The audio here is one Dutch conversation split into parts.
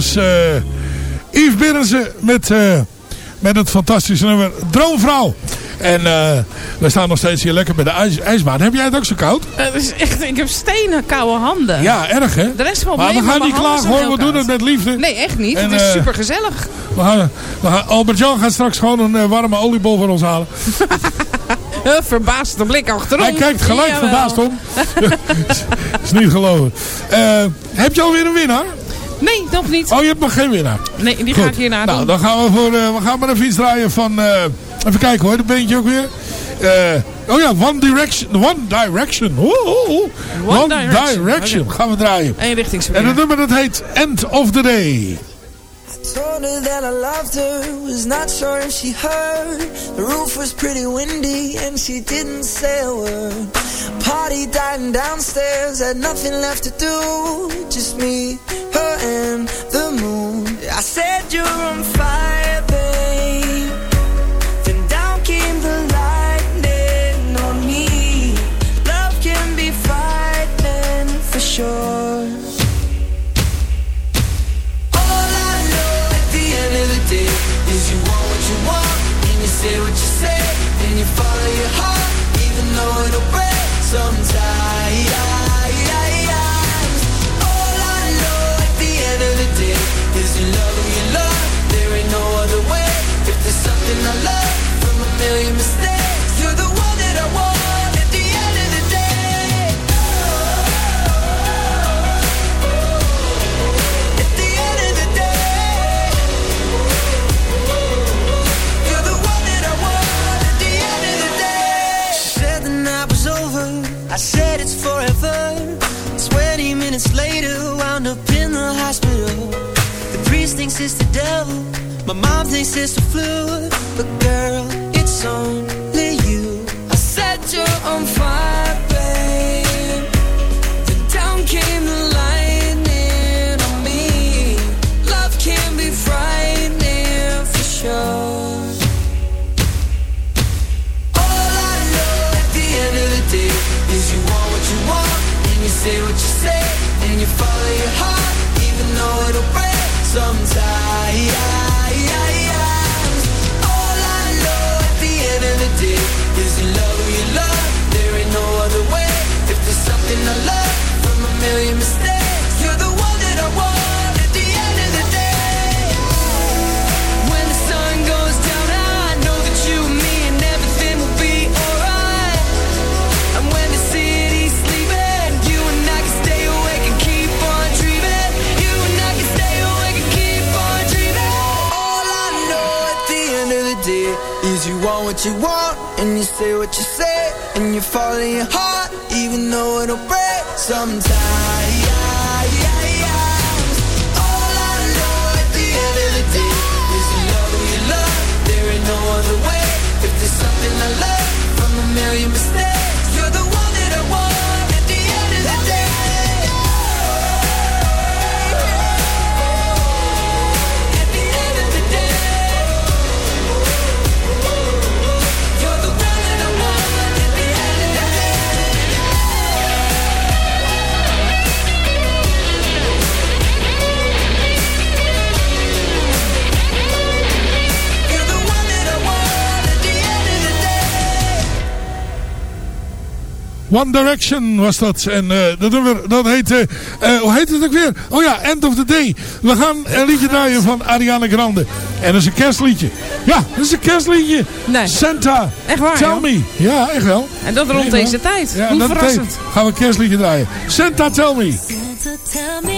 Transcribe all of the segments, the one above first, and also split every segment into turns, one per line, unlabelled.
Was uh, Yves Birrensen met, uh, met het fantastische nummer Droomvrouw. En uh, we staan nog steeds hier lekker bij de ijs, ijsbaan. Heb jij het ook zo koud?
Uh, is echt, ik heb stenen koude handen.
Ja, erg hè?
De rest
Maar we gaan niet klagen hoor, we doen het met liefde.
Nee, echt niet. En, het is uh, super gezellig.
We gaan, we gaan, Albert-Jan gaat straks gewoon een warme oliebol voor ons halen.
Verbaasde blik achterom.
Hij kijkt gelijk Jawel. verbaasd om. is niet geloven. heb je alweer een winnaar?
Nee, nog niet.
Oh, je hebt nog geen winnaar?
Nee, die Goed. ga ik hierna
nou,
doen.
dan gaan we, voor, uh, we gaan maar even iets draaien van... Uh, even kijken hoor, dat beentje ook weer. Uh, oh ja, One Direction. One Direction. Oeh. One, One, Direction. direction. Okay. Gaan we draaien.
Eén richtingsverkeer.
En het nummer dat heet End of the Day.
Told her that I loved her, was not sure if she heard. The roof was pretty windy and she didn't say a word. Party dying downstairs, had nothing left to do. Just me, her, thinks it's the flu. But girl, it's only what you want and you say what you say and you follow your heart even though it'll break sometimes. All I know at the end of the day is love you love. There ain't no other way. If there's something I love from a million mistakes, One
Direction was dat. En uh, dat, nummer, dat heet... Uh, hoe heet het ook weer? Oh ja, End of the Day. We gaan een liedje draaien van Ariana Grande. En dat is een kerstliedje. Ja, dat is een kerstliedje.
Nee.
Santa,
Echt waar,
tell
joh?
me. Ja, echt wel.
En dat rond deze tijd.
Ja,
Hoe verrassend.
tijd gaan we een kerstliedje draaien. Santa, tell me.
Santa, tell me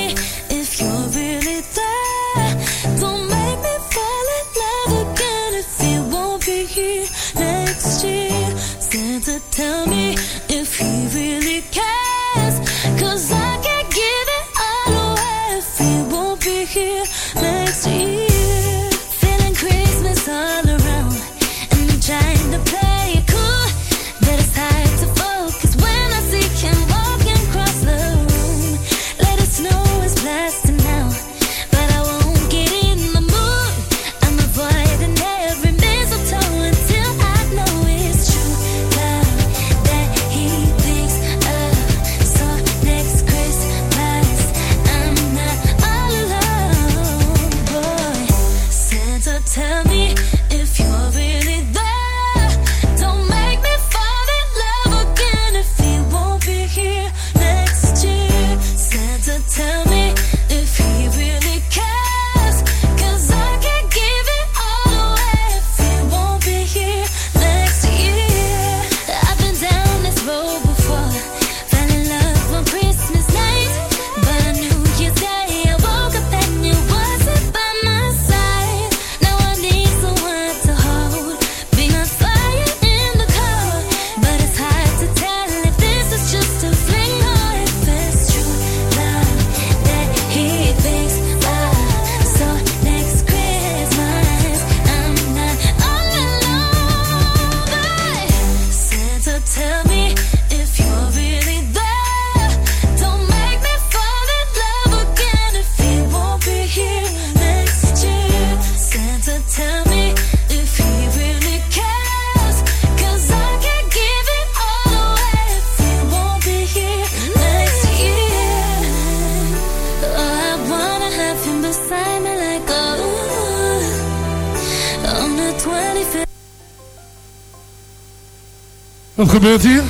gebeurt hier?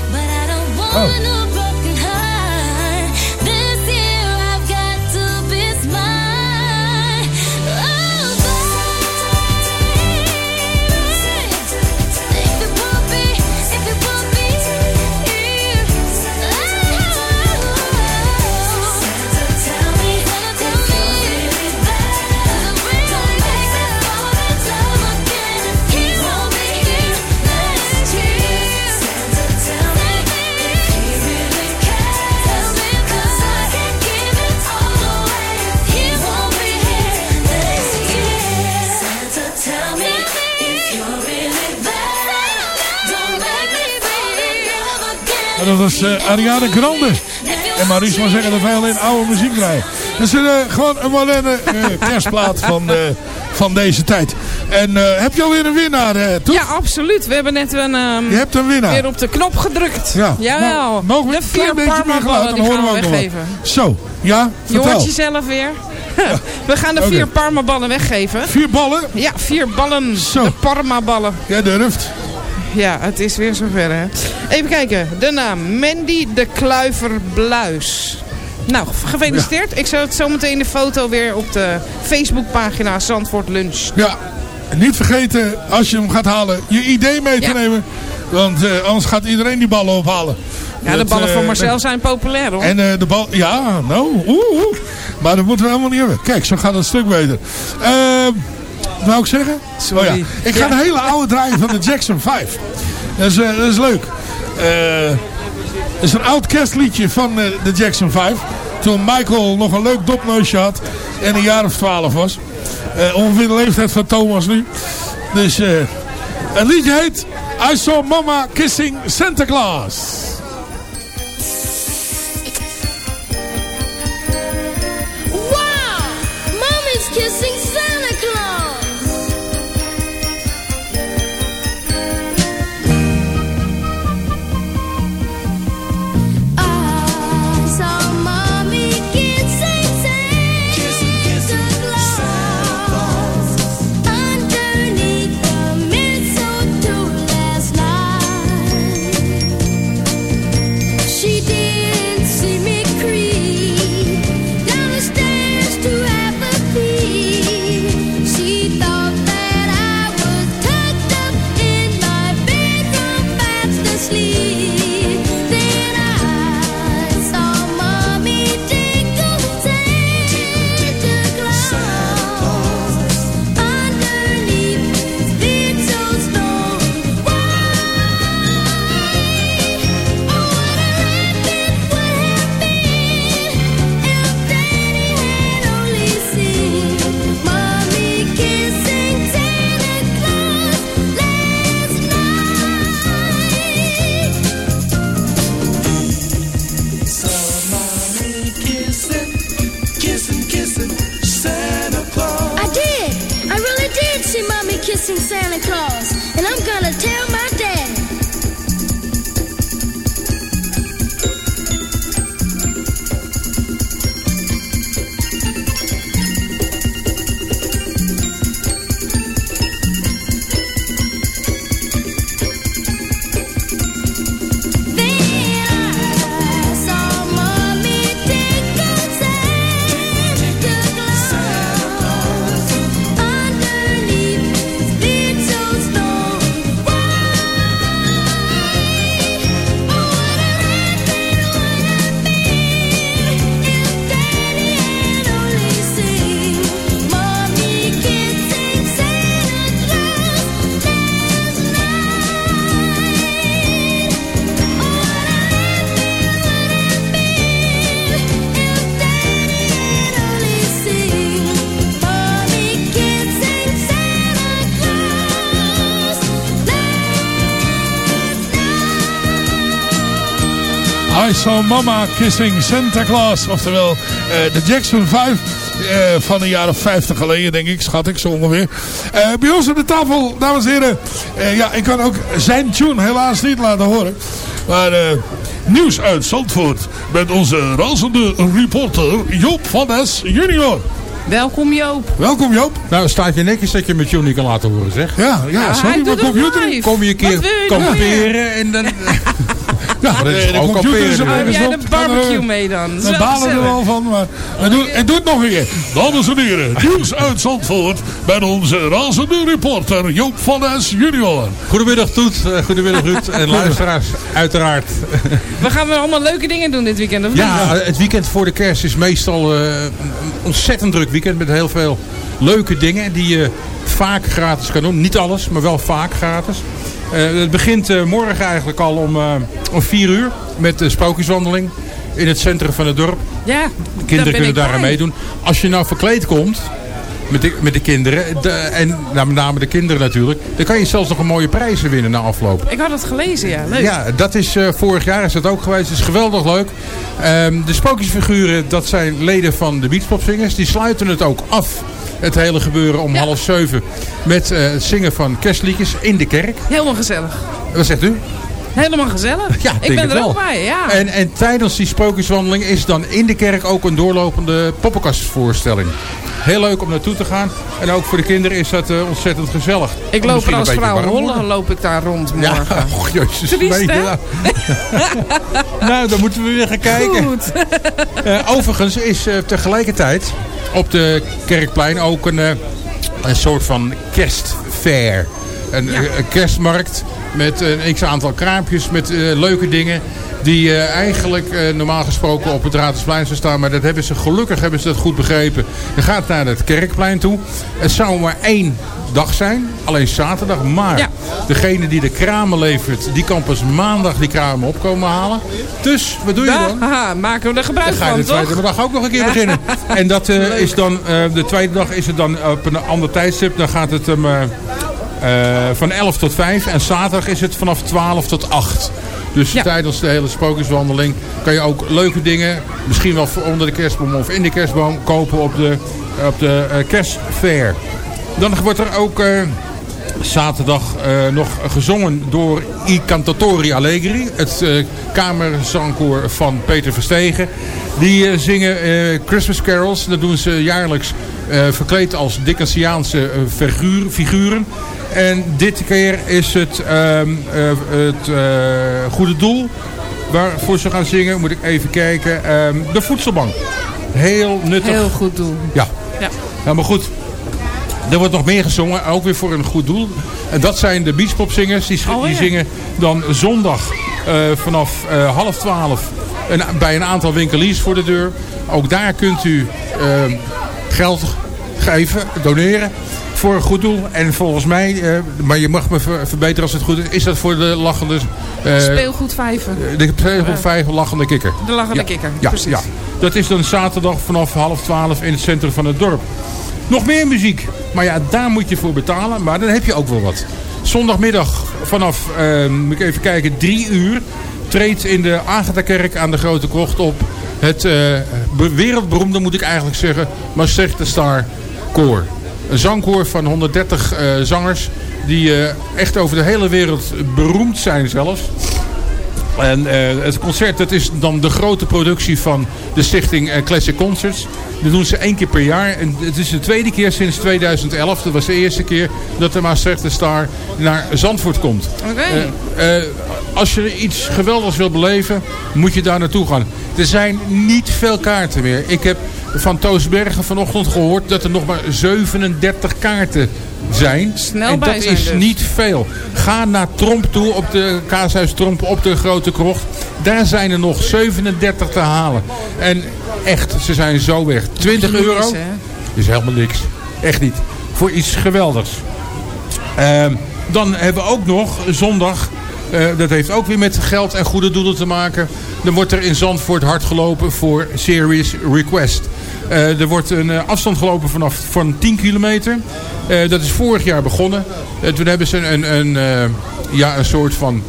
Was eh, Ariana Grande. En Maurice maar zeggen dat wij alleen oude muziek draaien. Dat is eh, gewoon een moderne eh, kerstplaat van, van deze tijd. En heb je alweer een winnaar, Toet?
Ja, absoluut. We hebben net een, ehm,
Je hebt een winnaar.
weer op de knop gedrukt.
Ja.
Jawel.
Nou, mogen we
de
een beetje meer geluid, dan horen we ook nog
weggeven.
Zo, ja,
Je
vertel.
hoort jezelf weer. We gaan de vier Parma-ballen weggeven.
Vier ballen?
Ja, vier ballen.
Zo.
De Parma-ballen.
Jij durft.
Ja, het is weer zover, hè. Even kijken. De naam. Mandy de Kluiver Bluis. Nou, gefeliciteerd. Ik zal het zometeen de foto weer op de Facebookpagina Zandvoort Lunch.
Ja, en niet vergeten, als je hem gaat halen, je idee mee te
Ja.
nemen. Want eh, anders gaat iedereen die ballen ophalen.
Ja, de ballen
eh,
van Marcel zijn populair, hoor.
En eh, de bal, ja, nou, oeh, oeh. Maar dat moeten we helemaal niet hebben. Kijk, zo gaat het een stuk beter. Ehm wou ik zeggen?
Sorry.
Oh ja. Ik ga
Ja.
een hele oude draaien van de Jackson 5. Dat is, eh, dat is leuk. Eh, dat is een oud kerstliedje van eh, de Jackson 5. Toen Michael nog een leuk dopneusje had. En een jaar of 12 was. Eh, ongeveer de leeftijd van Thomas nu. Dus eh het liedje heet I Saw Mama Kissing Santa Claus.
Wow! Mommy's kissing I Saw
Mama Kissing Santa Claus. Oftewel eh, de Jackson 5 eh, van een jaar of 50 geleden, denk ik. Schat ik zo ongeveer. Eh, bij ons op de tafel, dames en heren. eh, ja, ik kan ook zijn tune helaas niet laten horen. Maar eh, nieuws uit Zandvoort. Met onze razende reporter Joop van Es junior.
Welkom Joop.
Welkom Joop.
Nou, staat je netjes dat je met Johnny kan laten horen, zeg.
Ja, ja,
Ja,
sorry,
hij
maar
doet het
computer...
live.
Kom je een keer kamperen en dan...
Ja,
dat is
de, de
gewoon
computer is
kamperen.
er
Heb jij.
Kan,
barbecue
eh,
mee dan? Dat is
We
wel
balen er wel van, maar het doet, het doet nog een keer. Dames en heren, nieuws uit Zandvoort met onze razende reporter Joop van Es junior.
Goedemiddag Toet, eh, goedemiddag Ruud en luisteraars, uiteraard.
We gaan weer allemaal leuke dingen doen dit weekend, of niet?
Ja, het weekend voor de kerst is meestal eh, een ontzettend druk weekend met heel veel leuke dingen die je vaak gratis kan doen. Niet alles, maar wel vaak gratis. Eh, het begint eh, morgen eigenlijk al om, eh, om 4 uur met de sprookjeswandeling in het centrum van het dorp.
Ja,
Kinderen kunnen daar aan meedoen. Als je nou verkleed komt met de, met de kinderen, de- en nou, met name de kinderen natuurlijk, dan kan je zelfs nog een mooie prijzen winnen na afloop.
Ik had het gelezen, ja. Leuk.
Ja, dat is eh, vorig jaar is dat ook geweest. Het is geweldig leuk. Ehm, de sprookjesfiguren, dat zijn leden van de Beachpopzingers. Die sluiten het ook af. Het hele gebeuren om
Ja.
half zeven met eh, het zingen van kerstliedjes in de kerk.
Helemaal gezellig.
Wat zegt u?
Helemaal gezellig.
Ja,
ik ben er
wel.
ook bij, ja.
En, en tijdens die sprookjeswandeling is dan in de kerk ook een doorlopende poppenkastvoorstelling. Heel leuk om naartoe te gaan. En ook voor de kinderen is dat eh, ontzettend gezellig.
ik loop er als vrouw Holle, loop ik daar rond
Ja,
morgen.
oh, jezus.
Triest,
ja. nou, dan moeten we weer gaan kijken.
Goed.
Eh, overigens is eh, tegelijkertijd op de Kerkplein ook een, een soort van kerstfair. Een,
Ja.
een kerstmarkt met een x-aantal kraampjes met leuke dingen. Die eh, eigenlijk eh, normaal gesproken op het Raadhuisplein zou staan. Maar dat hebben ze, gelukkig hebben ze dat goed begrepen. Je gaat naar het Kerkplein toe. Het zou maar één dag zijn. Alleen zaterdag. Maar
Ja.
degene die de kramen levert, die kan pas maandag die kramen opkomen halen. Dus, wat doe je dan?
haha, maken we er gebruik
Dan ga je
van,
de tweede
toch?
dag ook nog een keer beginnen. En dat eh, is dan, de tweede dag is het dan op een ander tijdstip. Dan gaat het hem van 11 tot 5. En zaterdag is het vanaf 12 tot 8. Dus
Ja.
tijdens de hele sprookjeswandeling kan je ook leuke dingen, misschien wel voor onder de kerstboom of in de kerstboom, kopen op de, op de eh, kerstfair. Dan wordt er ook eh, zaterdag eh, nog gezongen door I Cantatori Allegri. Het eh kamerzangkoor van Peter Verstegen. Die eh, zingen Christmas carols. Dat doen ze jaarlijks verkleed als Dickensiaanse figuur, figuren. En dit keer is het ehm, eh, het goede doel waarvoor ze gaan zingen. Moet ik even kijken. Ehm, de voedselbank. Heel nuttig.
Heel goed doen.
Ja.
Ja.
ja, maar goed. Er wordt nog meer gezongen, ook weer voor een goed doel. En dat zijn de beachpopzingers. Die,
Oh,
die zingen dan zondag eh, vanaf eh, half twaalf een, bij een aantal winkeliers voor de deur. Ook daar kunt u eh, geld geven, doneren voor een goed doel. En volgens mij, maar je mag me ver- verbeteren als het goed is, is dat voor de lachende... eh,
Speelgoed vijven.
de speelgoed vijf lachende kikker.
De lachende
Ja.
kikker.
Ja,
Precies.
ja, dat is dan zaterdag vanaf half twaalf in het centrum van het dorp. Nog meer muziek. Maar ja, daar moet je voor betalen. Maar dan heb je ook wel wat. Zondagmiddag vanaf, eh, moet ik even kijken, drie uur... treedt in de Agatha-kerk aan de Grote Krocht op... het eh, be- wereldberoemde, moet ik eigenlijk zeggen... Maastrichter Star Koor. Een zangkoor van 130 eh, zangers... die eh, echt over de hele wereld beroemd zijn zelfs. En eh, het concert dat is dan de grote productie van de stichting eh, Classic Concerts. Dat doen ze één keer per jaar. En het is de tweede keer sinds 2011. Dat was de eerste keer dat de Maastrichter Star naar Zandvoort komt. Eh, als je iets geweldigs wil beleven, moet je daar naartoe gaan. Er zijn niet veel kaarten meer. Ik heb van Toos Bergen vanochtend gehoord dat er nog maar 37 kaarten zijn.
Snel
en
bij
dat
zijn
is
dus.
niet veel. Ga naar Tromp toe op de Kaashuis Tromp op de Grote Krocht. Daar zijn er nog 37 te halen. En echt, ze zijn zo weg. 20
Niks,
euro is helemaal niks. Echt niet. Voor iets geweldigs. Ehm, dan hebben we ook nog zondag, eh, dat heeft ook weer met geld en goede doelen te maken. Dan wordt er in Zandvoort hard gelopen voor Series Request. Eh, er wordt een eh, afstand gelopen vanaf van 10 kilometer. Eh, dat is vorig jaar begonnen. Toen hebben ze een, een, ja, een soort van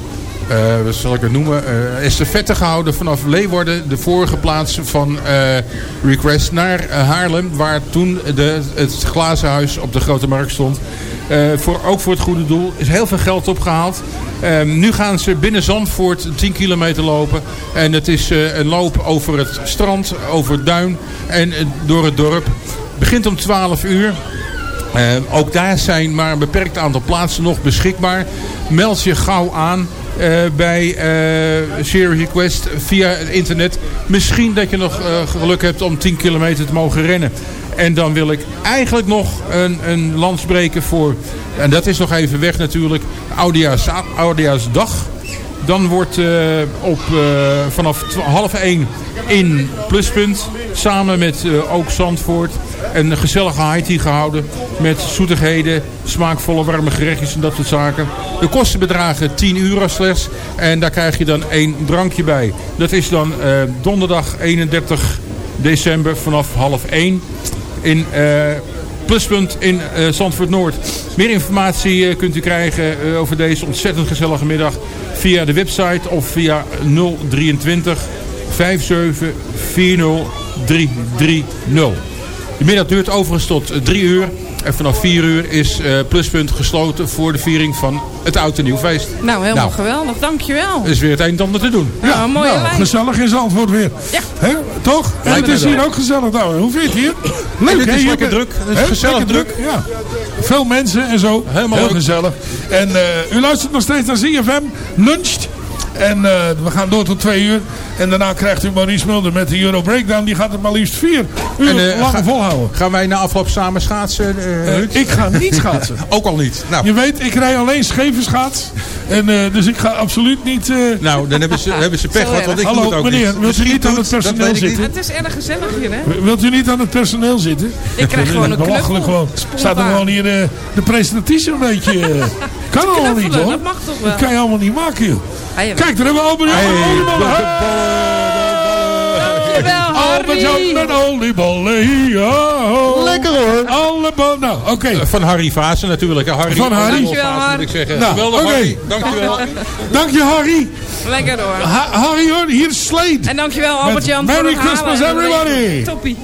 wat zal ik het noemen, estafette gehouden vanaf Leeuwarden, de vorige plaats van Request, naar Haarlem, waar toen de, het glazen huis op de Grote Markt stond. Eh, voor, ook voor het goede doel. is heel veel geld opgehaald. Eh, nu gaan ze binnen Zandvoort 10 kilometer lopen. En het is eh, een loop over het strand, over het duin en eh, door het dorp. begint om 12 uur. Eh, ook daar zijn maar een beperkt aantal plaatsen nog beschikbaar. Meld je gauw aan bij eh Share Request via het internet. Misschien dat je nog geluk hebt om 10 kilometer te mogen rennen. En dan wil ik eigenlijk nog een, een lans breken voor... En dat is nog even weg natuurlijk. Oudejaarsdag. Dan wordt eh, op, eh, vanaf half 1 in Pluspunt samen met eh, ook Zandvoort een gezellige high gehouden met zoetigheden, smaakvolle warme gerechtjes en dat soort zaken. De kosten bedragen 10 euro slechts en daar krijg je dan één drankje bij. Dat is dan donderdag 31 december vanaf half 1 in eh, Pluspunt in eh, Zandvoort Noord. Meer informatie eh, kunt u krijgen over deze ontzettend gezellige middag via de website of via 023 57 40 330. De middag duurt overigens tot 3 uur. En vanaf 4 uur is eh, Pluspunt gesloten voor de viering van het Oud en Nieuw Feest.
Nou, helemaal
Nou.
geweldig. Dankjewel.
Er is weer het een en ander te doen.
Ja, mooie
nou,
lijn.
gezellig in Zandvoort weer.
Ja.
Hè? Toch?
Lijkt
het is hier ook gezellig. Nou, hoe vind je het hier? Leuk,
het is
Hier
lekker druk. Het is gezellig druk.
Ja. Veel mensen en zo.
Helemaal
Heel gezellig. En eh, u luistert nog steeds naar ZFM. Luncht. En eh, we gaan door tot twee uur. En daarna krijgt u Maurice Mulder met de Euro Breakdown. Die gaat het maar liefst vier uur
En, eh,
lang
ga-
volhouden.
Gaan wij na afloop samen schaatsen, eh,
Eh, ik ga niet schaatsen.
Ook al niet. Nou,
Je weet, ik rij alleen scheve schaats. En, eh, dus ik ga absoluut niet... eh,
nou dan hebben ze, hebben ze pech gehad, want ik
Hallo,
ook
meneer,
niet.
wilt u niet aan het personeel zitten?
Het is erg gezellig hier, hè?
Wilt u niet aan het personeel zitten?
Ik krijg gewoon een
Belachelijk
knuffel.
gewoon. Staat er gewoon hier de presentatrice een beetje... kan allemaal niet hoor.
dat mag toch wel?
Dat kan je allemaal niet maken joh. Kijk, daar hebben we Albert Jan
Dankjewel, Harry.
met oliebollen. Ja.
Lekker hoor.
Alle bollen. Nou, oké.
Van Harry Vaassen natuurlijk. Harry
Van Harry.
Dankjewel,
Vaassen, moet
Harry.
ik zeggen.
Nou,
Geweldig
oké.
Harry. Dankjewel.
Dank je Harry.
Lekker hoor.
Ha Harry hoor, hier is Slade.
En dankjewel Albert-Jan
Merry Christmas, everybody.
Toppie.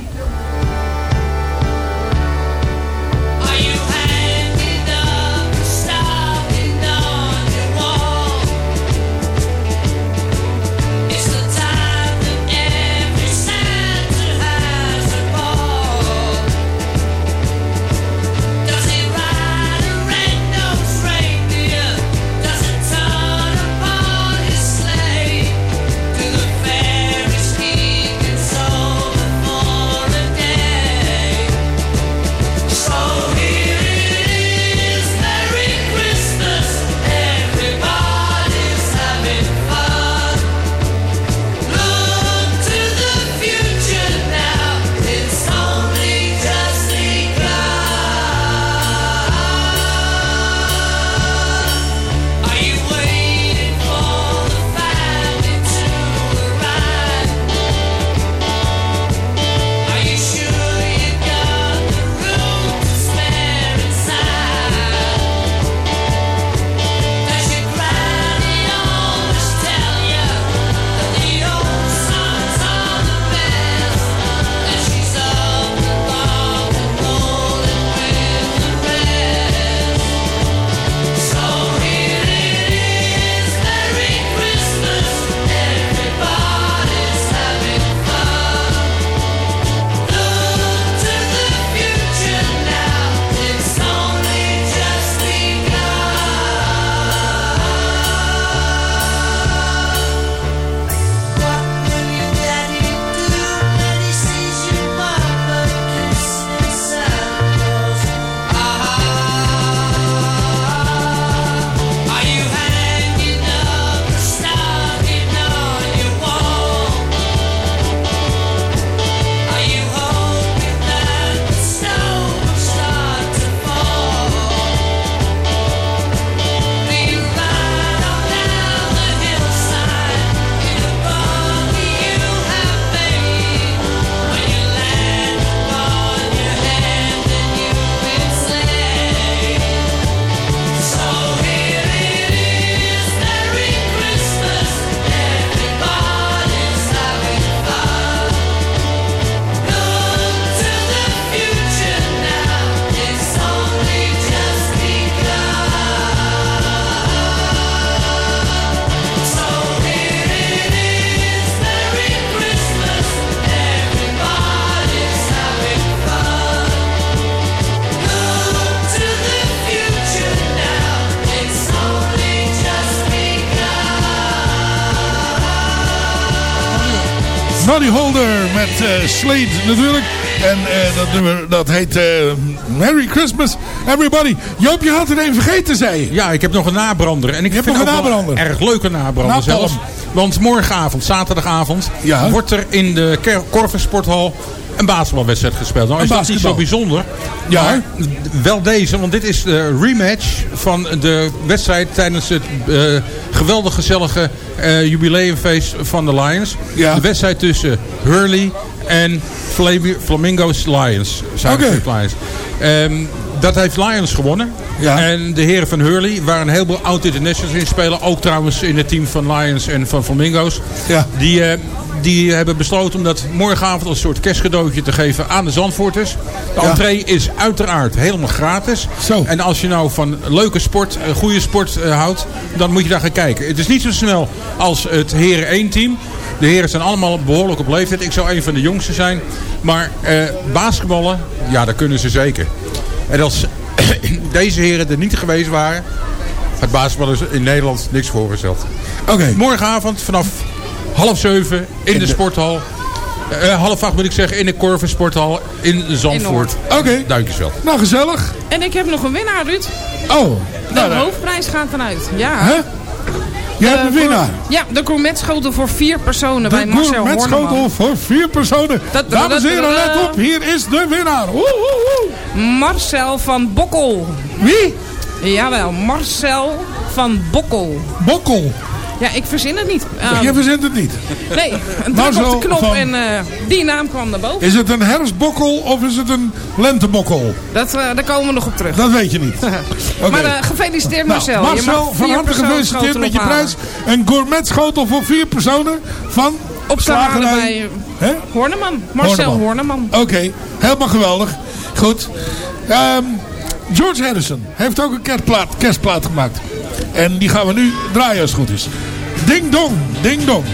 Slade natuurlijk. En uh, dat nummer dat heet uh, Merry Christmas Everybody. Joop, je had het even vergeten, zei je.
Ja, ik heb nog een nabrander. En ik
heb nog een nabrander.
erg leuke nabrander
Nou,
zelfs.
Tom.
Want morgenavond, zaterdagavond,
Ja.
wordt er in de Ker- Korver Sporthal een basketbalwedstrijd gespeeld. Nou is dat niet zo bijzonder.
Ja.
Maar wel deze, want dit is de rematch van de wedstrijd tijdens het eh, geweldig gezellige eh, jubileumfeest van de Lions.
Ja.
De wedstrijd tussen Hurley en Flami- Flamingo's Lions.
Oké.
Lions. Ehm, dat heeft Lions gewonnen.
Ja.
En de heren van Hurley, waar een heleboel oud-internationals in spelen. Ook trouwens in het team van Lions en van Flamingo's.
Ja.
Die, eh, die hebben besloten om dat morgenavond als een soort kerstcadeautje te geven aan de Zandvoorters. De
Ja.
entree is uiteraard helemaal gratis.
Zo.
En als je nou van leuke sport, eh, goede sport eh, houdt, dan moet je daar gaan kijken. Het is niet zo snel als het heren 1 team. De heren zijn allemaal behoorlijk op leeftijd. Ik zou een van de jongsten zijn. Maar eh, basketballen, ja, dat kunnen ze zeker. En als deze heren er niet geweest waren, had basketbal is in Nederland niks voorgesteld.
Oké.
Morgenavond vanaf half zeven in, de, sporthal. Eh, half acht moet ik zeggen, in de Corver Sporthal in Zandvoort.
Oké.
Duinkjesveld.
Nou, gezellig.
En ik heb nog een winnaar, Ruud.
Oh.
De
Nou, nou.
hoofdprijs gaat eruit. Ja.
Hè? Je hebt
Eh,
een
voor-
winnaar.
Ja, de gourmetschotel voor vier personen bij
De
Marcel Horneman.
schotel voor vier personen.
Da- da-
Dames en heren, let op. Hier is de winnaar. Woe, woe, woe.
Marcel van Bokkel.
Wie?
Jawel, Marcel van Bokkel.
Bokkel.
Ja, ik verzin het niet. Eh,
Je verzint het niet.
nee, een druk op de knop
van-
en eh, die naam kwam naar boven.
Is het een herfstbokkel of is het een lentebokkel?
Dat, eh, daar komen we nog op terug.
Dat weet je niet.
Maar eh, gefeliciteerd
Nou,
Marcel.
Marcel,
je mag
van harte gefeliciteerd met je prijs. Een gourmetschotel voor vier personen van
Op bij? Horneman. Marcel
Horneman.
Horneman.
Oké, helemaal geweldig. Goed. Ehm, George Harrison heeft ook een kerstplaat, kerstplaat gemaakt. En die gaan we nu draaien als het goed is. Ding dong, ding dong.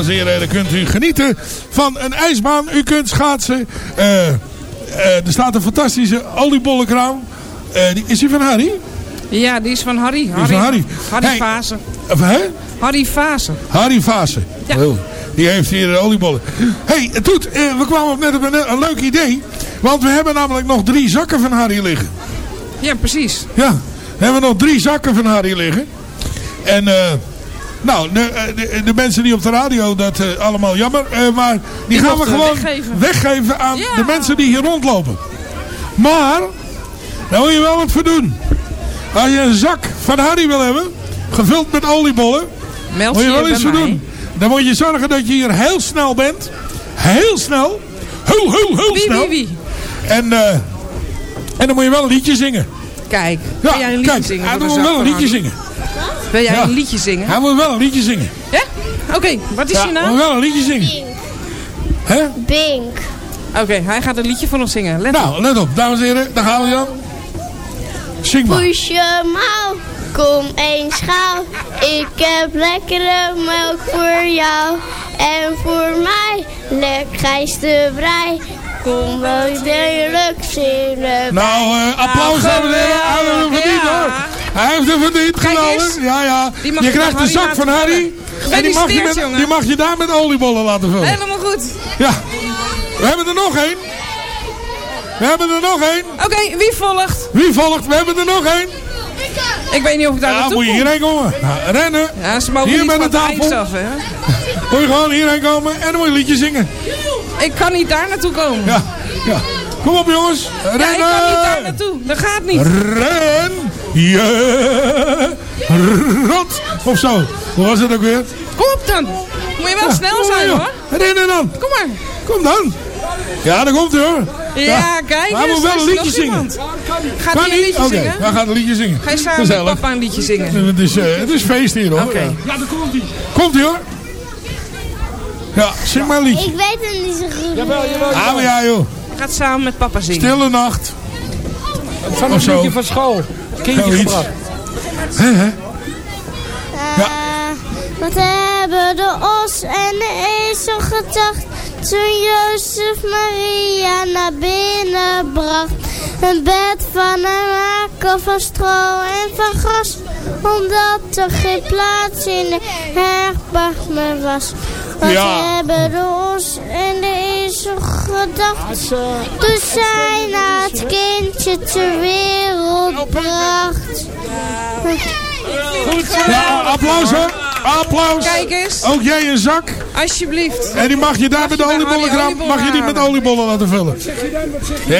Dames en heren, dan kunt u genieten van een ijsbaan. U kunt schaatsen. Eh, eh, er staat een fantastische oliebollenkraam. Eh, die, is die van Harry?
Ja, die is van Harry.
Is van Harry.
Harry
Hey.
Fase.
Of, hè?
Harry Fase.
Harry Vaassen.
Ja.
Oh, die heeft hier de oliebollen. hey, Toet, we kwamen op net op een, een leuk idee. Want we hebben namelijk nog drie zakken van Harry liggen.
Ja, precies.
Ja, we hebben nog drie zakken van Harry liggen. En, nou, de, eh, de, de mensen die op de radio, dat eh, allemaal jammer. eh, maar die,
Die
gaan we gewoon
weggeven.
weggeven aan
Ja.
de mensen die hier rondlopen. Maar, daar moet je wel wat voor doen. Als je een zak van Harry wil hebben, gevuld met oliebollen,
Meld
moet
je
je wel iets voor
mij.
doen. Dan moet je zorgen dat je hier heel snel bent. Heel snel. Heel, heel, heel
Wie,
snel.
wie, wie?
En, eh, en dan moet je wel een liedje zingen.
Kijk,
Ja,
wil jij een liedje
kijk,
zingen?
hij
voor
moet
de
wel een liedje
Harry? Wil jij
Ja.
een liedje zingen?
Hij moet wel een liedje zingen.
Ja? Oké, wat is
Ja,
je
hij
naam?
moet wel een liedje zingen. Hè?
Bink.
Oké, hij gaat een liedje voor ons zingen. Let op.
Nou, let op, dames en heren, daar gaan we dan. Zing maar.
Poes je mouw, kom eens gauw. Ik heb lekkere melk voor jou. En voor mij lekkerste brei. Kom wel degelijk zingen.
Nou, eh, applaus, dames en heren. Hij verdiend,
Ja.
hoor. Hij heeft hem verdiend,
eens.
Ja, ja. Je krijgt
Harry
zak van Harry. En die mag, je met, die mag je daar met oliebollen laten vullen.
Helemaal goed.
Ja. We hebben er nog één. We hebben er nog één.
Oké, wie volgt?
Wie volgt? We hebben er nog één.
Ik weet niet of ik daar
Ja,
naartoe
moet je hierheen komen. Nou, rennen.
Ja, ze mogen
Hier
niet van
de tafel.
af, hè.
Moet je gewoon hierheen komen en dan moet je liedje zingen.
Ik kan niet daar naartoe komen.
Ja, ja. Kom op jongens.
Ja,
Rennen.
ik kan niet daar naartoe. Dat gaat niet.
Ren je rot. Of zo. Hoe was het ook weer?
Kom op dan. Moet je wel snel
maar,
zijn,
joh.
hoor.
Rennen dan.
Kom maar.
Kom dan. Ja, daar komt hij hoor.
Ja, kijk.
Maar hij moet wel een liedje zingen.
Gaat hij een liedje
Oké,
zingen?
we gaan een liedje zingen.
Ga je samen met papa een liedje zingen?
Het is, eh, het is feest hier hoor.
Oké.
Ja, daar komt hij. Komt hij hoor. Ja, zing maar een liedje.
Ik weet het niet zo goed.
Ah, maar ja joh.
Gaat samen met papa zingen.
Stille nacht.
Van
zo.
van school. Kindje gebracht.
Hè, hè? Ja.
Eh, wat hebben de os en de ezel gedacht toen Jozef Maria naar binnen bracht? Een bed van een haken van stro en van gras, omdat er geen plaats in de herberg meer was. Wat
Ja.
hebben de os en de gedacht toen zij naar het kindje ter wereld bracht?
Ja, applaus hoor. Applaus.
Kijk eens.
Ook jij een zak.
Alsjeblieft.
En die mag je daar met de
je Harry
mag je die met oliebollen laten vullen. Zeg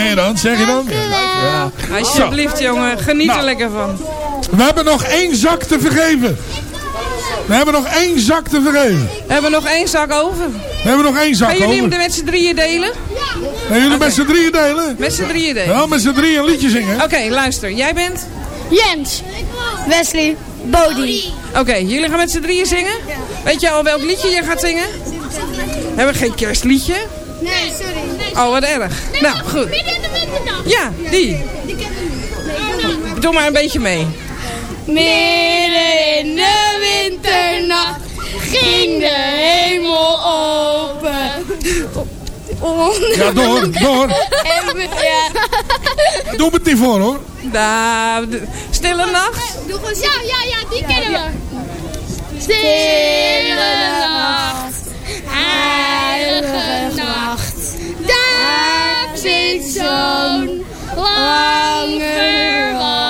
je dan? Zeg je dan?
Dankjewel.
Alsjeblieft, jongen. Geniet
Nou.
er lekker van.
We hebben nog één zak te vergeven. We hebben nog één zak te vergeven.
We hebben nog één zak over.
We hebben nog één zak
Gaan jullie hem
over.
er met z'n drieën delen?
En jullie met z'n drieën delen?
Met z'n drieën delen.
Ja, met z'n drieën een liedje zingen.
Oké, luister. Jij bent?
Jens, Wesley, Bodie.
Oké, jullie gaan met z'n drieën zingen? Weet je al welk liedje je gaat zingen? Hebben we geen kerstliedje?
Nee, sorry.
Oh, wat erg. Nou, goed. Ja, die. Doe maar een beetje mee.
Midden in de winternacht ging de hemel open.
Ja, door, door.
En we- ja.
Doe het niet voor hoor.
Nou, de- stille nacht.
Ja, ja, ja, die kennen we. Stille nacht, heilige nacht. Daar zit zo'n lang verwacht.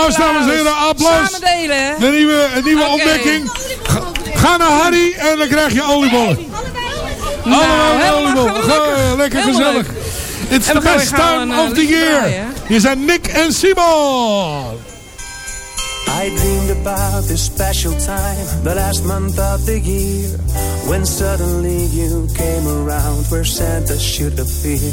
Applaus, dames en heren, applaus.
Samen delen, hè?
De nieuwe, een nieuwe
Oké.
ontdekking. Ga, ga naar Harry en dan krijg je oliebollen. Allemaal
Nou, helemaal
oliebollen.
gelukkig.
Ga, lekker
Helemaal
gezellig. It's
En
the best time
een, eh,
of the year. Hier zijn Nick en Simon.
I dreamed about this special time, the last month of the year, when suddenly you came around where Santa should appear.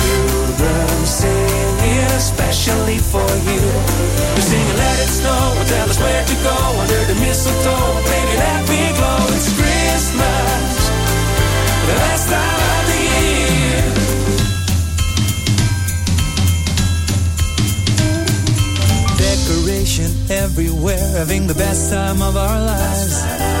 Children singing, especially for you. They're singing, let it snow, tell us where to go under the mistletoe. Baby, let me glow. It's Christmas, the best time of the year. Decoration everywhere, having the best time of our lives.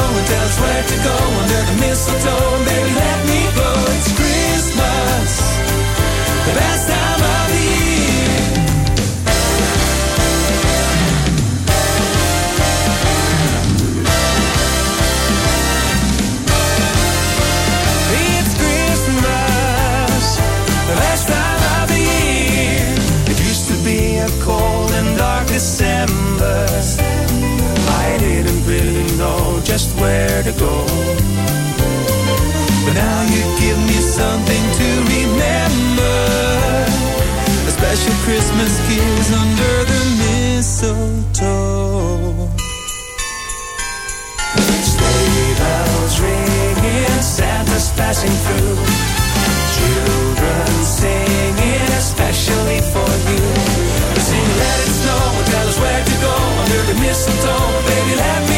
let it snow and tell us where to go under the mistletoe. And baby, just where to go. But now you give me something to remember. A special Christmas kiss under the mistletoe. Sleigh bells ringing, Santa's passing through. Children singing, especially for you. Sing, let it snow, tell us where to go under the mistletoe. Baby, let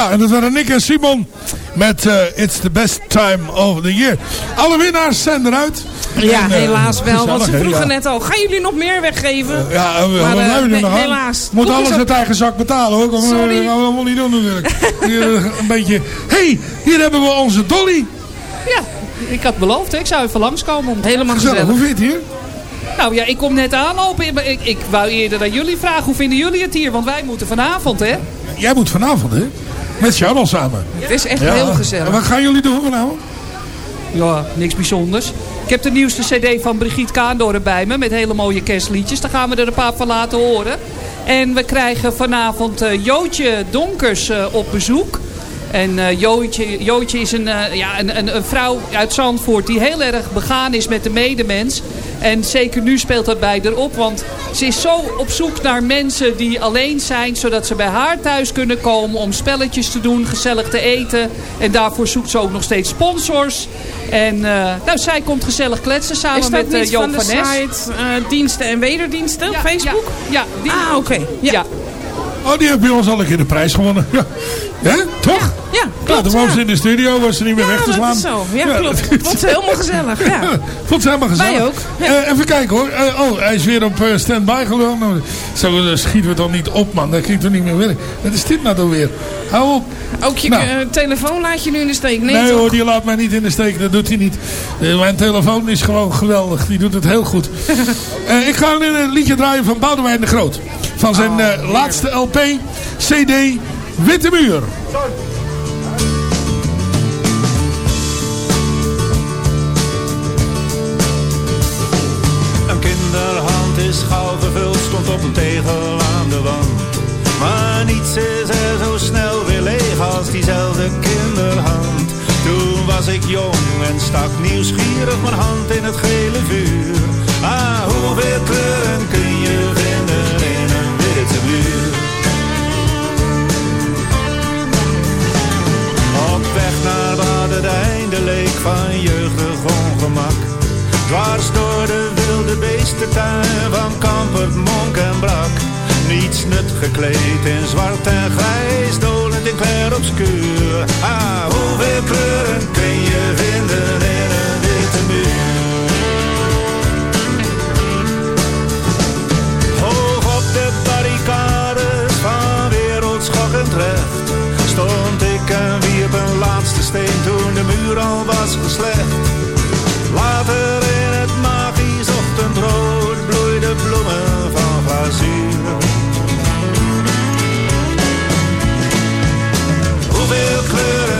Ja, en dat waren Nick en Simon met eh, It's the best time of the year. Alle winnaars zijn eruit.
Ja,
En, eh,
helaas wel. Want ze vroegen
ja.
net al, gaan jullie nog meer weggeven?
Ja, eh,
Maar,
hebben we
nee,
nog aan?
helaas.
Moet alles uit eigen zak betalen hoor. Dat gaan we allemaal niet doen natuurlijk. Hier, een beetje. hey, hier hebben we onze Dolly.
Ja, ik had beloofd, hè. ik zou even langskomen. Om...
Helemaal
Gezellig,
gezellig.
hoe vind je het hier?
Nou ja, ik kom net aanlopen. Ik, ik, ik wou eerder aan jullie vragen, hoe vinden jullie het hier? Want wij moeten vanavond, hè.
Jij moet vanavond hè? Met Charles samen.
Het is echt
Ja.
heel
En
gezellig.
wat gaan jullie doen vanavond?
Ja, niks bijzonders. Ik heb de nieuwste cd van Brigitte Kaandorp bij me. Met hele mooie kerstliedjes. Daar gaan we er een paar van laten horen. En we krijgen vanavond eh, Jootje Donkers eh, op bezoek. En eh, Jootje, Jootje is een, eh, ja, een, een, een vrouw uit Zandvoort die heel erg begaan is met de medemens. En zeker nu speelt dat bij haar op. Want ze is zo op zoek naar mensen die alleen zijn. Zodat ze bij haar thuis kunnen komen om spelletjes te doen, gezellig te eten. En daarvoor zoekt ze ook nog steeds sponsors. En eh, nou, zij komt gezellig kletsen samen
Is dat
met
niet
Joop
van site eh, diensten en wederdiensten
Ja,
Facebook?
Ja, ja, die,
Ah, oké.
ja.
Ja.
Oh, die heeft bij ons al een keer de prijs gewonnen. Ja, Hè? Toch?
Ja,
Ja,
klopt.
toen
ja.
was ze in de studio, was ze niet meer weg te
dat
slaan.
zo. Ja, klopt. Vond ze helemaal gezellig. Ja.
Vond ze helemaal gezellig.
Wij ook.
Eh, even kijken hoor. Eh, oh, hij is weer op eh, standby geloof nou, Zo schieten we toch niet op man. Dat klinkt toch niet meer werk. Wat is dit nou dan weer? Hou op.
Ook je
Nou.
telefoon laat je nu in de steek. Nee,
Nee,
toch?
hoor, die laat mij niet in de steek. Dat doet hij niet. Mijn telefoon is gewoon geweldig. Die doet het heel goed. Ik ga nu een liedje draaien van Boudewijn de Groot. Van zijn
Oh,
laatste LP, CD, Witte Muur.
Een kinderhand is gauw vervuld, stond op een tegel aan de wand. Maar niets is er zo snel weer leeg als diezelfde kinderhand. Toen was
ik jong en stak nieuwsgierig mijn hand in het gele vuur. Ah, hoeveel kleuren kun je van jeugdig ongemak. Dwars door de wilde beestentuin van Kampert, Monk en Brak. Niets nut gekleed in zwart en grijs, dolend in clair obscuur. Ah, hoeveel kleuren kun je vinden de muur al was geslecht. Later in het magisch ochtendrood bloeiden bloemen van glazuur. Hoeveel kleuren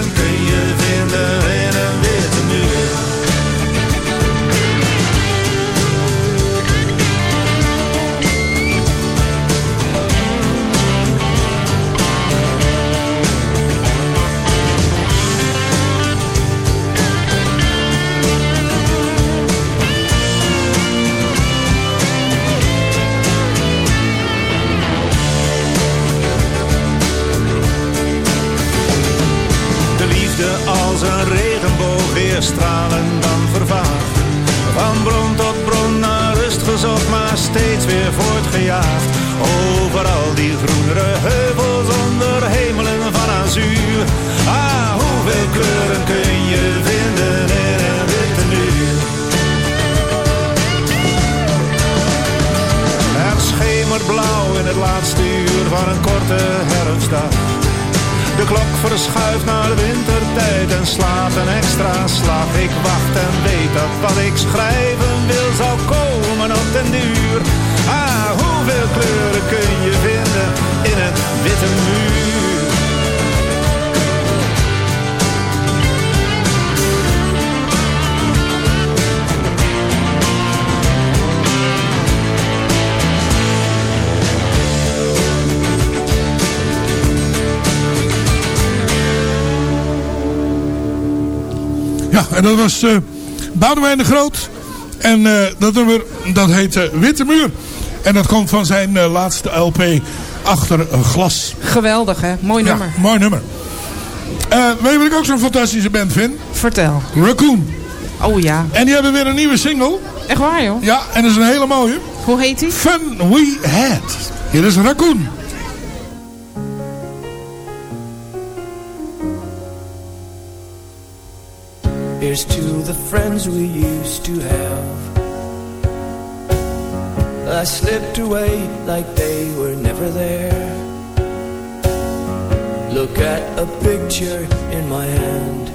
stralen dan vervaagd. Van bron tot bron naar rust gezocht, maar steeds weer voortgejaagd. Overal die groenere heuvels onder hemelen van azuur.
En dat was eh Boudewijn de Groot. En eh, dat nummer, dat heet eh, Witte Muur. En dat komt van zijn laatste LP Achter een Glas.
Geweldig, hè? Mooi nummer.
Ja, mooi nummer. Weet je wat ik ook zo'n fantastische band vind?
Vertel.
Raccoon.
Oh ja.
En die hebben weer een nieuwe single.
Echt waar, joh?
Ja, en dat is een hele mooie.
Hoe heet die?
Fun We Had. Hier is Raccoon.
Here's to the friends we used to have. I slipped away like they were never there. Look at a picture in my hand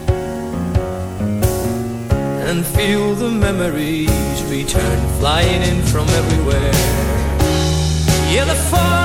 and feel the memories return flying in from everywhere. Yeah, the far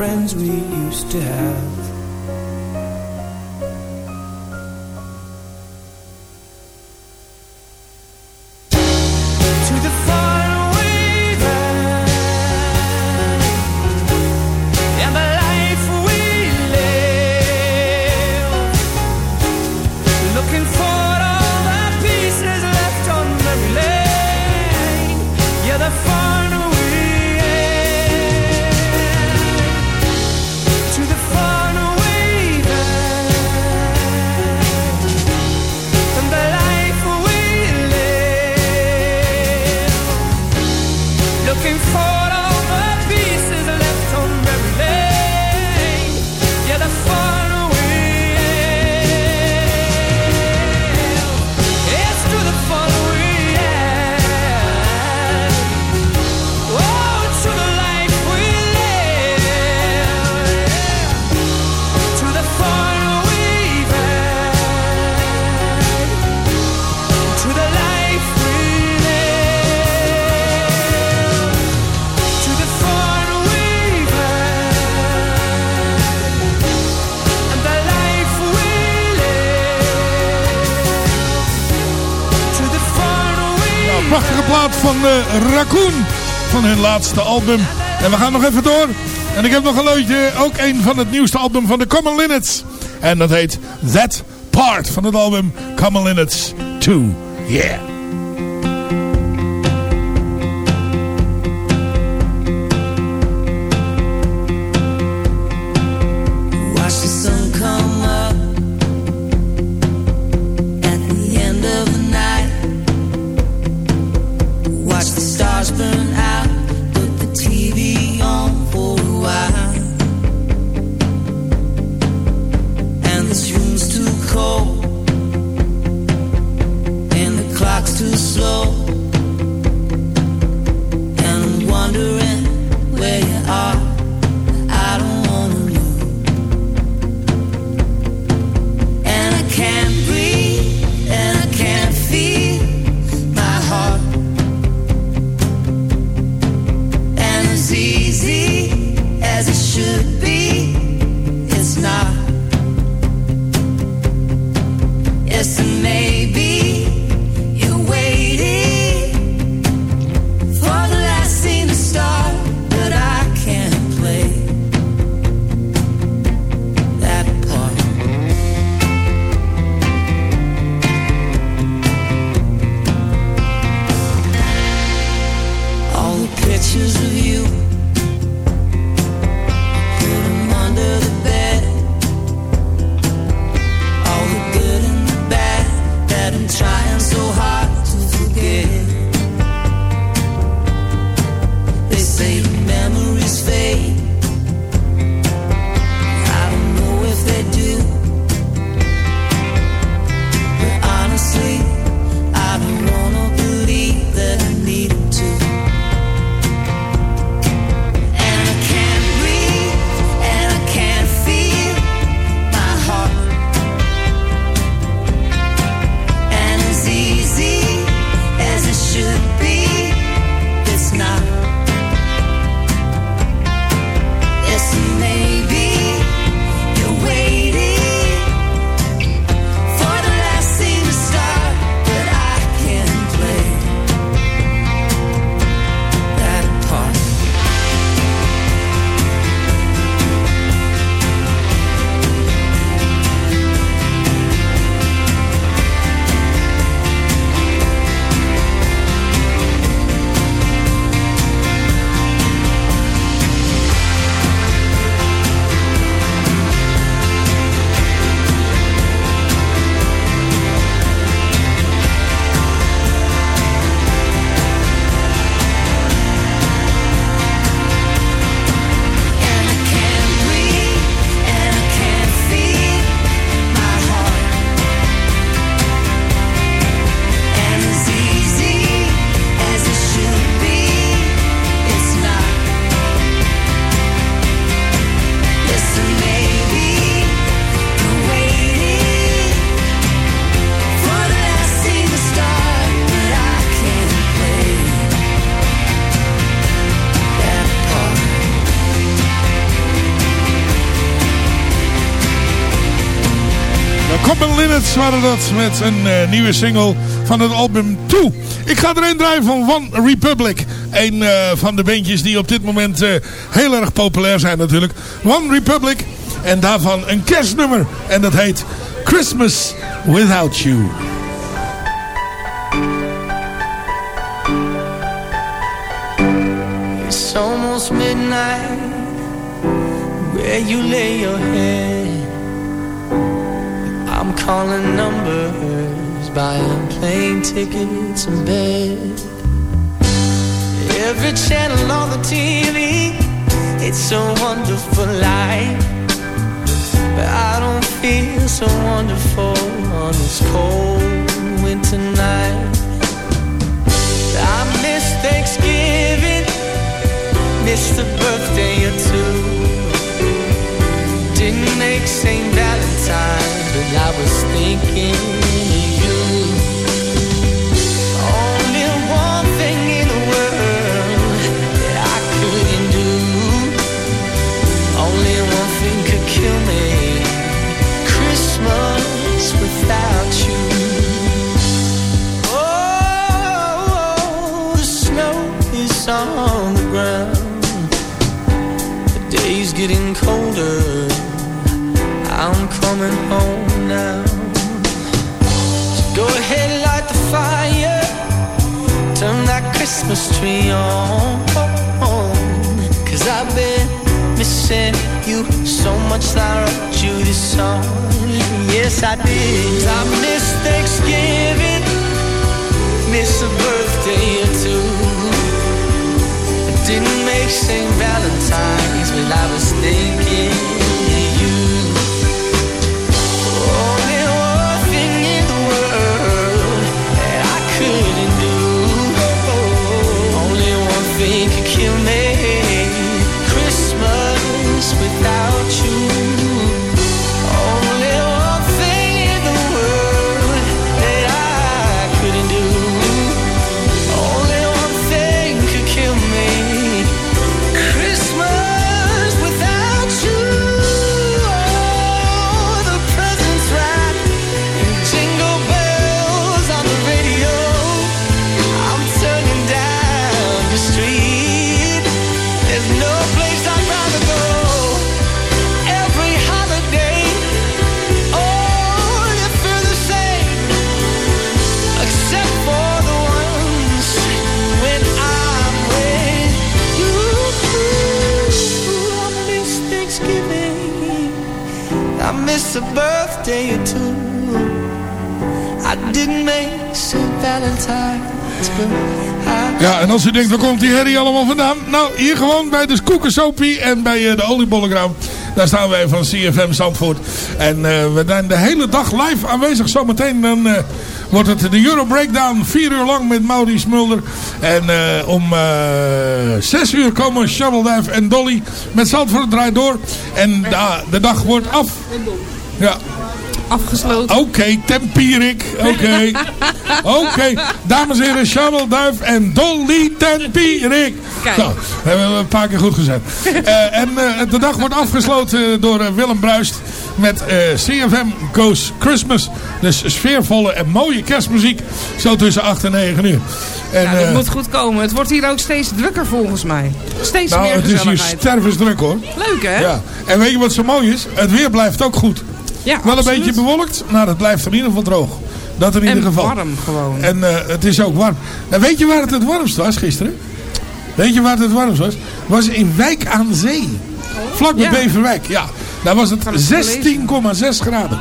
friends we used to have.
Raccoon van hun laatste album. En we gaan nog even door. En ik heb nog een leutje, ook een van het nieuwste album van de Common Linnets. En dat heet That Part van het album Common Linnets 2. Yeah. Waren dat met een eh, nieuwe single van het album 2. Ik ga er een draaien van One Republic. Een eh, van de bandjes die op dit moment eh, heel erg populair zijn natuurlijk. One Republic. En daarvan een kerstnummer. En dat heet Christmas Without You.
It's almost midnight where you lay your head. Calling numbers, buying plane tickets and bed. Every channel on the TV, it's a wonderful life. But I don't feel so wonderful on this cold winter night. I miss Thanksgiving, miss a birthday or two. Didn't make St. Valentine's, but I was thinking tree on. Cause I've been missing you so much I wrote you this song. Yes, I did. I miss Thanksgiving, miss a birthday or two. I didn't make St. Valentine's, but I was thinking miss a birthday or. I didn't make St. Valentine's,
Ja, en als u denkt, waar komt die herrie allemaal vandaan? Nou, hier gewoon bij de Skoekensopie en bij eh, de Oliebollegram. Daar staan wij van CFM Zandvoort. En eh, we zijn de hele dag live aanwezig. Zometeen dan eh, wordt het de Euro Breakdown. Vier uur lang met Maurice Mulder. En eh, om eh, zes uur komen Shovel Dive en Dolly met Zandvoort draait door. En da- de dag wordt af. Ja,
Afgesloten.
Oké, Tempierik. Oké. Oké. Dames en heren, Charles Duif en Dolly Tempierik.
Kijk.
Zo, hebben we een paar keer goed gezet. Eh, en eh, de dag wordt afgesloten door eh, Willem Bruist met CFM Goes Christmas. Dus sfeervolle en mooie kerstmuziek. Zo tussen 8 en 9 uur. En,
Nou, dat moet goed komen. Het wordt hier ook steeds drukker volgens mij. Steeds
nou,
meer
het is hier stervensdruk hoor.
Leuk hè?
Ja. En weet je wat zo mooi is? Het weer blijft ook goed.
Ja,
Wel een beetje bewolkt, maar het blijft in ieder geval droog. Dat in ieder geval.
warm gewoon.
En eh, het is ook warm. En weet je waar het het warmst was gisteren? Weet je waar het het warmst was? Was in Wijk aan Zee. Vlak bij
Ja.
Beverwijk, ja. Daar was het
Had ik gelezen.
16,6 graden.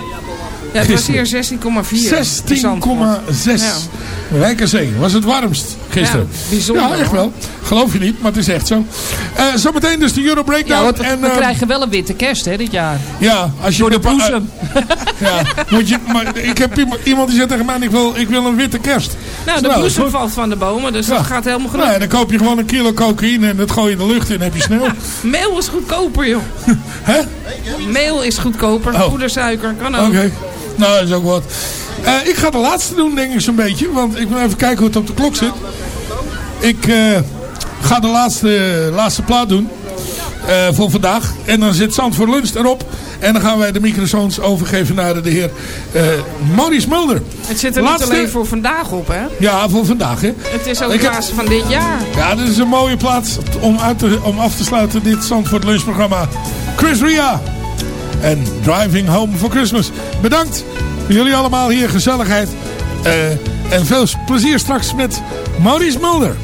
Ja, het was hier 16,4.
16,6. Wijk aan Zee was het warmst gisteren.
Ja, bijzonder,
Ja, echt
hoor.
wel. Geloof je niet, maar het is echt zo. Eh, zometeen dus de Euro Breakdown.
Ja, want we,
en,
we
eh,
krijgen wel een witte kerst hè, dit jaar.
ja, als je
Door de bloesem.
Ja, moet je, maar ik heb iemand, die zegt tegen mij, ik wil, ik wil een witte kerst.
Nou, de
Nou,
bloesem
goed.
valt van de bomen, dus
Ja.
dat gaat helemaal goed.
Nee, dan koop je gewoon een kilo cocaïne en dat gooi je in de lucht en heb je snel.
Meel is goedkoper, joh.
Hè?
Meel is goedkoper,
Oh.
poedersuiker, kan ook.
Oké. Nou, dat is ook wat. Eh, ik ga de laatste doen, denk ik zo'n beetje. Want ik wil even kijken hoe het op de klok zit. Ik eh, ga de laatste, laatste plaat doen.
eh, voor vandaag. En dan zit Zandvoort Lunch erop. En dan gaan wij de microfoons overgeven naar de heer eh Maurice Mulder.
Het zit er
Laatste-
niet alleen voor vandaag op, hè?
Ja, voor vandaag. Hè.
Het is ook de
heb-
laatste van dit jaar.
Ja, dit is een mooie plaats om, uit te, om af te sluiten dit Zandvoort lunchprogramma. Chris Ria en Driving Home for Christmas. Bedankt jullie allemaal hier, gezelligheid. Eh, en veel plezier straks met Maurice Mulder.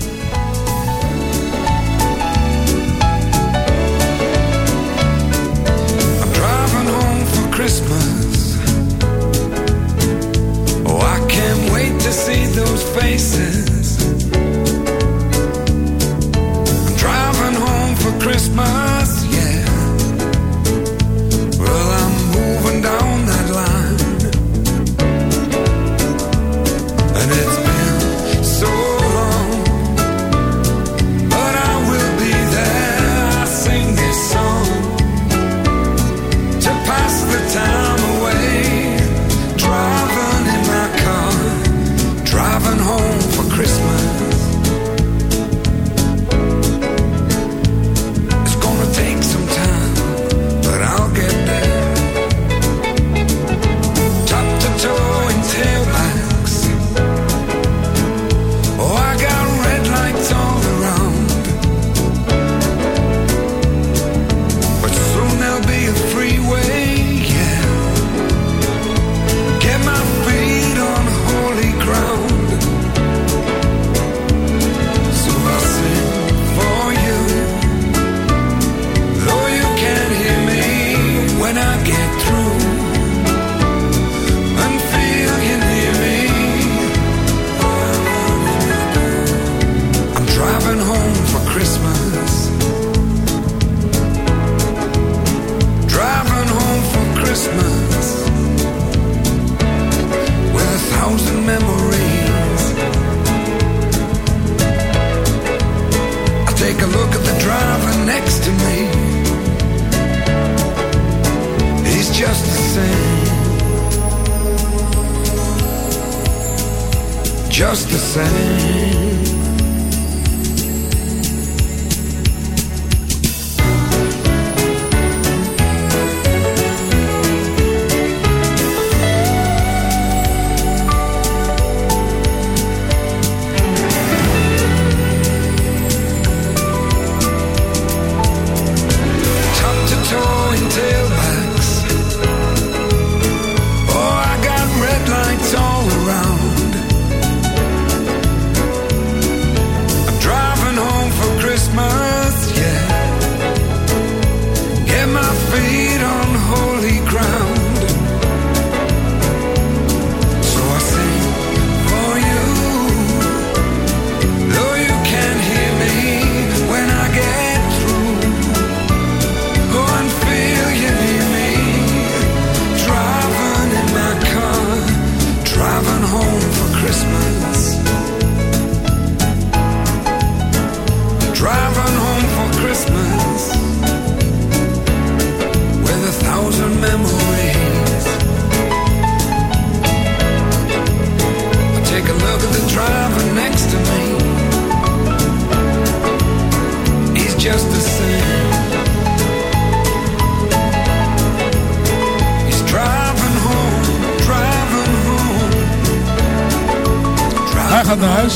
Gaat naar huis.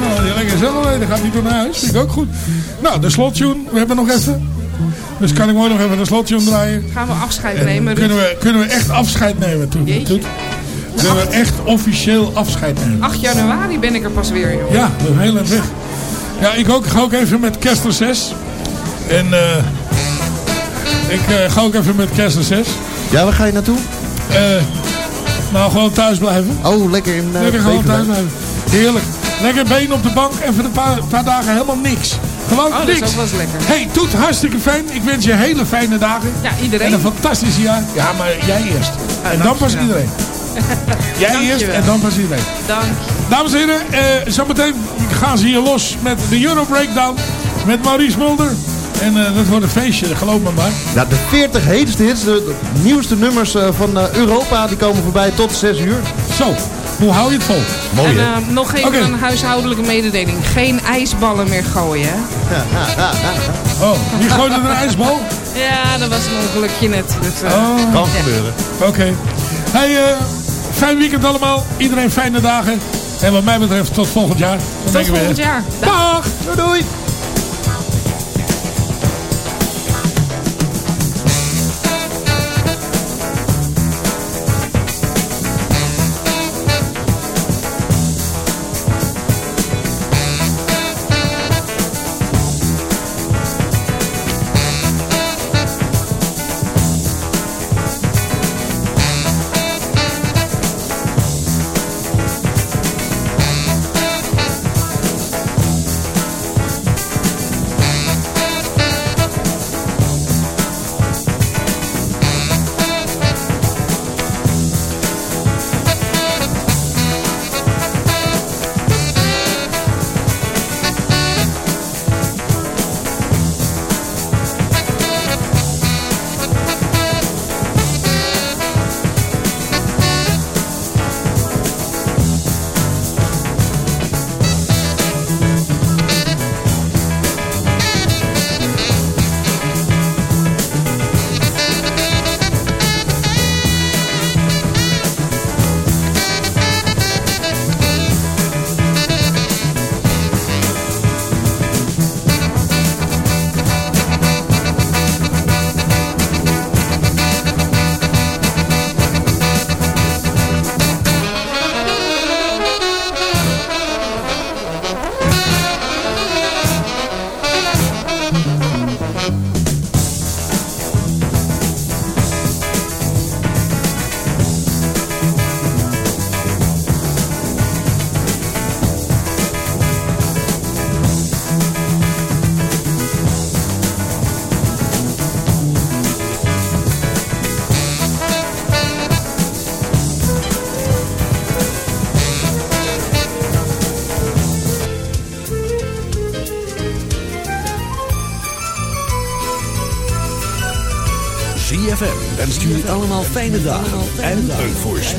Nou, die lekker zelf weten. Gaat hij door naar huis. Vind ik ook goed. Nou, de slottune. We hebben nog even. Dus kan ik mooi nog even de slottune draaien.
Gaan we afscheid
En
nemen,
kunnen, we, kunnen we echt afscheid nemen. Toen. Kunnen we echt officieel afscheid nemen.
8 januari ben ik er pas weer, joh.
Ja, we zijn heel erg weg. Ja, ik ook, ga ook even met Kester 6. En eh ik eh, ga ook even met Kester 6.
Ja, waar ga je naartoe?
Eh nou, gewoon thuis blijven.
Oh, lekker in uh,
Lekker gewoon thuis blijven. Heerlijk. Lekker been op de bank en voor een paar, paar dagen helemaal niks. Gewoon
Oh, dat is
niks.
ook wel eens lekker.
Hey, Toet, hartstikke fijn. Ik wens je hele fijne dagen.
Ja,
En
iedereen.
een fantastisch jaar. Ja, maar jij eerst. en dan pas iedereen. jij
Dankjewel.
eerst en dan pas iedereen.
Dank.
Dames en heren, eh, zometeen gaan ze hier los met de Euro Breakdown. Met Maurice Mulder. En eh, dat wordt een feestje, geloof me maar.
Ja, de 40 heetste hits, de, de nieuwste nummers eh, van eh, Europa, die komen voorbij tot 6 uur.
Zo,
Hoe hou je het vol?
Mooi,
en eh, nog even een huishoudelijke mededeling. Geen ijsballen meer gooien.
Oh, wie gooide er een ijsbal?
Ja, dat was een ongelukje net. Dus, eh,
Oh,
Kan gebeuren.
oké. Hey, eh, fijn weekend allemaal. Iedereen fijne dagen. En wat mij betreft tot volgend jaar. Dan
tot volgend jaar.
Dag!
Doei doei.
Allemaal fijne dagen en een voorspoedig.